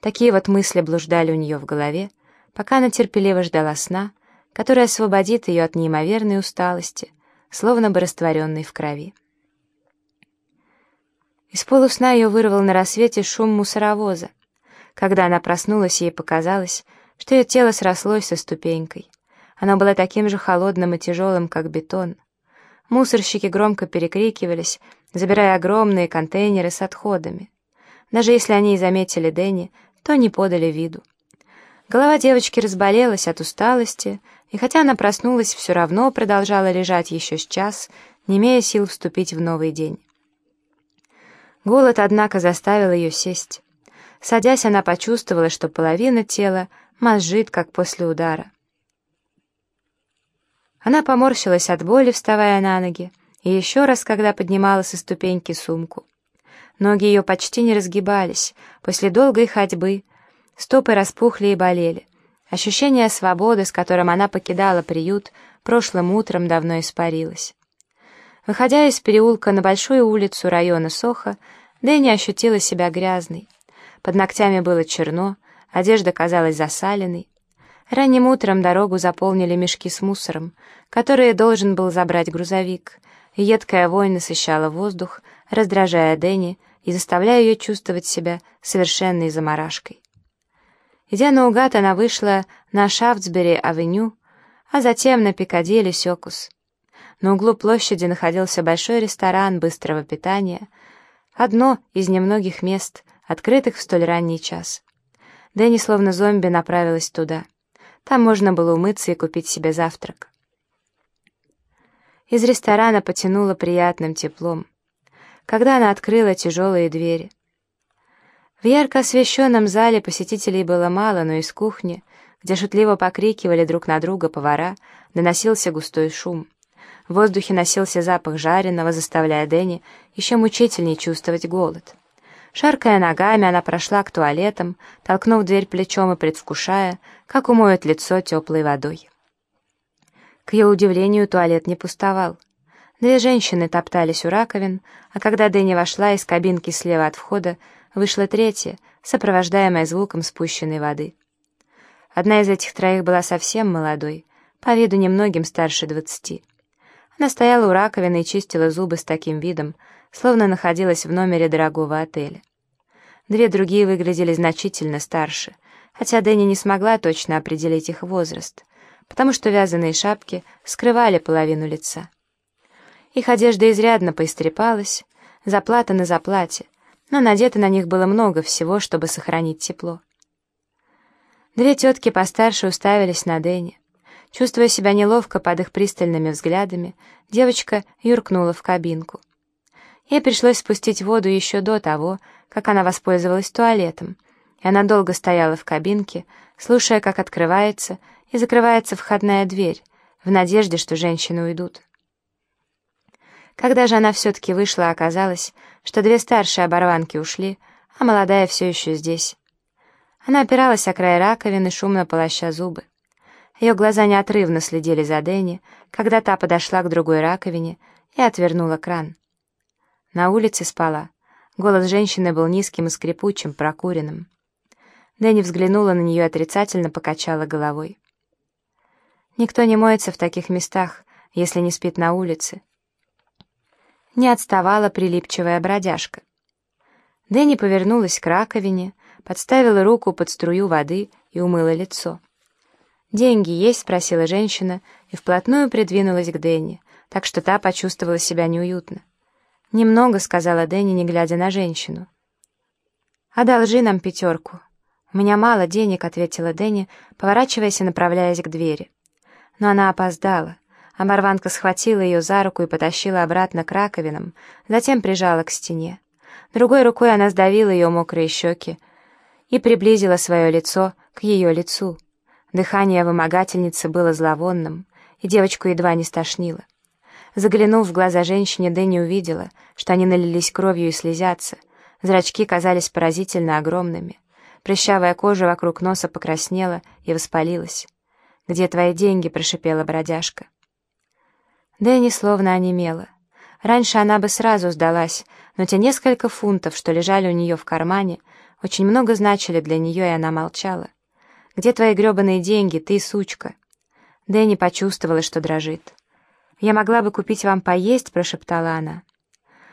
Такие вот мысли блуждали у нее в голове, пока она терпеливо ждала сна, который освободит ее от неимоверной усталости, словно бы растворенной в крови. Из полусна ее вырвал на рассвете шум мусоровоза. Когда она проснулась, ей показалось, что ее тело срослось со ступенькой. Оно было таким же холодным и тяжелым, как бетон. Мусорщики громко перекрикивались, забирая огромные контейнеры с отходами. Даже если они и заметили Дэнни, то не подали виду. Голова девочки разболелась от усталости, и хотя она проснулась, все равно продолжала лежать еще с час, не имея сил вступить в новый день. Голод, однако, заставил ее сесть. Садясь, она почувствовала, что половина тела мозжит, как после удара. Она поморщилась от боли, вставая на ноги, и еще раз, когда поднимала со ступеньки сумку. Ноги ее почти не разгибались, после долгой ходьбы стопы распухли и болели. Ощущение свободы, с которым она покидала приют, прошлым утром давно испарилось. Выходя из переулка на большую улицу района Соха, Дэнни ощутила себя грязной. Под ногтями было черно, одежда казалась засаленной. Ранним утром дорогу заполнили мешки с мусором, которые должен был забрать грузовик, едкая вонь насыщала воздух, раздражая Дэнни и заставляя ее чувствовать себя совершенной заморашкой. Идя наугад, она вышла на Шафтсбери-авеню, а затем на Пикадилли-Сёкус. На углу площади находился большой ресторан быстрого питания, одно из немногих мест, открытых в столь ранний час. Дэнни, словно зомби, направилась туда. Там можно было умыться и купить себе завтрак. Из ресторана потянуло приятным теплом. Когда она открыла тяжелые двери. В ярко освещенном зале посетителей было мало, но из кухни, где шутливо покрикивали друг на друга повара, доносился густой шум. В воздухе носился запах жареного, заставляя Дэнни еще мучительнее чувствовать голод. Шаркая ногами, она прошла к туалетам, толкнув дверь плечом и предвкушая, как умоют лицо теплой водой. К ее удивлению, туалет не пустовал. Две женщины топтались у раковин, а когда Дэнни вошла из кабинки слева от входа, вышла третья, сопровождаемая звуком спущенной воды. Одна из этих троих была совсем молодой, по виду немногим старше двадцати. Она стояла у раковины и чистила зубы с таким видом, словно находилась в номере дорогого отеля. Две другие выглядели значительно старше, хотя Дэнни не смогла точно определить их возраст, потому что вязаные шапки скрывали половину лица. Их одежда изрядно поистрепалась, заплата на заплате, но надето на них было много всего, чтобы сохранить тепло. Две тетки постарше уставились на Дэнни. Чувствуя себя неловко под их пристальными взглядами, девочка юркнула в кабинку. Ей пришлось спустить воду еще до того, как она воспользовалась туалетом, и она долго стояла в кабинке, слушая, как открывается и закрывается входная дверь, в надежде, что женщины уйдут. Когда же она все-таки вышла, оказалось, что две старшие оборванки ушли, а молодая все еще здесь. Она опиралась о край раковины, шумно полоща зубы. Ее глаза неотрывно следили за Дэнни, когда та подошла к другой раковине и отвернула кран. На улице спала. Голос женщины был низким и скрипучим, прокуренным. Дэнни взглянула на нее и отрицательно покачала головой. Никто не моется в таких местах, если не спит на улице. Не отставала прилипчивая бродяжка. Дэнни повернулась к раковине, подставила руку под струю воды и умыла лицо. «Деньги есть?» — спросила женщина и вплотную придвинулась к Дэнни, так что та почувствовала себя неуютно. «Немного», — сказала Дэнни, не глядя на женщину. «Одолжи нам пятерку». «У меня мало денег», — ответила Дэнни, поворачиваясь и направляясь к двери. Но она опоздала. Оборванка схватила ее за руку и потащила обратно к раковинам, затем прижала к стене. Другой рукой она сдавила ее мокрые щеки и приблизила свое лицо к ее лицу. Дыхание вымогательницы было зловонным, и девочку едва не стошнило. Заглянув в глаза женщине, Дэнни увидела, что они налились кровью и слезятся. Зрачки казались поразительно огромными. Прыщавая кожа вокруг носа покраснела и воспалилась. «Где твои деньги?» — прошипела бродяжка. Дэнни словно онемела. Раньше она бы сразу сдалась, но те несколько фунтов, что лежали у нее в кармане, очень много значили для нее, и она молчала. «Где твои гребаные деньги, ты сучка?» Дэнни почувствовала, что дрожит. «Я могла бы купить вам поесть», — прошептала она.